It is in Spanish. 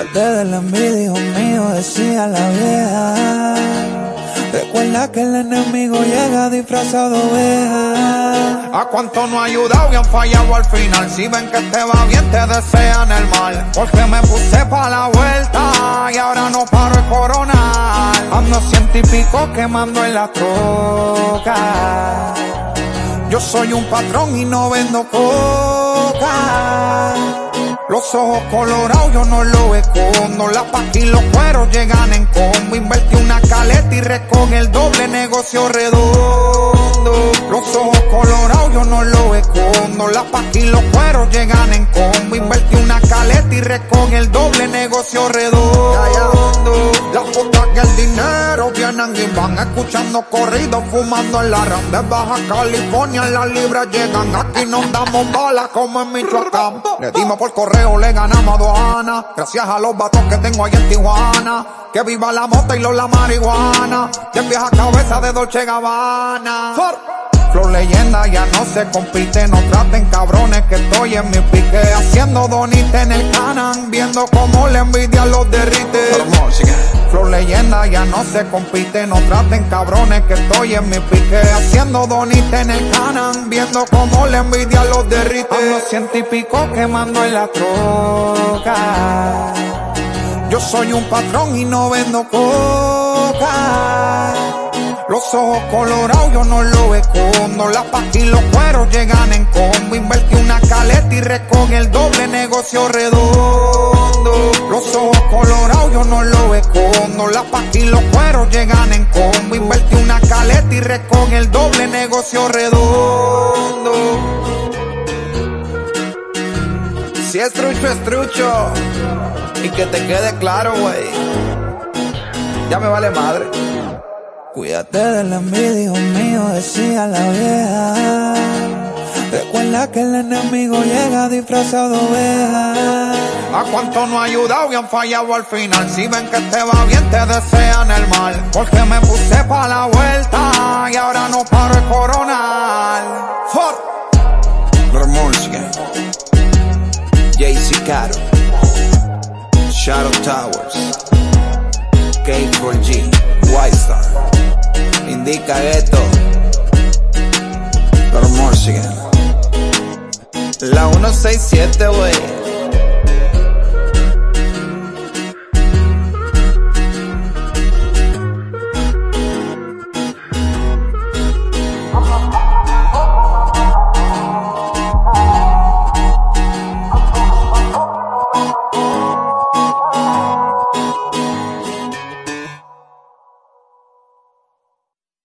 Cuídate de la envidia, hijo mío, decía la vieja. Recuerda que el enemigo llega disfrazado de oveja. A cuánto no ha ayudado y han fallado al final. Si ven que te va bien, te desean el mal. Porque me puse pa' la vuelta y ahora no paro de coronar. Ando ciento y pico quemando en la troca. Yo soy un patrón y no vendo coca. Los ojos colorados yo no lo escondo. Las pastillas y los cueros llegan en combo. Invertí una caleta y recoge el doble negocio redondo. Los ojos colorados yo no lo escondo. Las pastillas y los cueros llegan en combo. Invertí una caleta y recoge el doble negocio redondo. Y van escuchando corridos, fumando en la ram de Baja California. Las libras llegan, aquí nos damos balas como en Michoacán. Le dimos por correo, le ganamos aduana. Gracias a los vatos que tengo ahí en Tijuana. Que viva la mota y los la marihuana. Que vieja cabeza de Dolce Gabbana. Flor leyenda ya no se compite, no traten cabrones que estoy en mi pique Haciendo donite en el canan, viendo cómo la envidia los derrite ya no se compite, no traten cabrones que estoy en mi pique Haciendo donite en el canan, viendo cómo la envidia los derrite Ando ciento y pico quemando en la troca Yo soy un patrón y no vendo coca los ojos colorados yo no lo escondo. Las pastillas y los cueros llegan en combo. Invertí una caleta y recoge el doble negocio redondo. Escondo. Las pastillas y los cueros llegan en combo. Invertí una caleta y recoge el doble negocio redondo. Si es trucho, es trucho. Y que te quede claro, güey. Ya me vale madre. Cuídate de la envidia, mío, decía la vieja. Recuerda que el enemigo llega disfrazado de oveja. A cuánto no ha ayudado y han fallado al final. Si ven que te va bien, te desean el mal. Porque me puse pa' la vuelta y ahora no paro de coronar. Bermondsky. JC Caro. Shadow Towers. K4G. White Star. Indica Ghetto. Bermondsky. La 167, wey.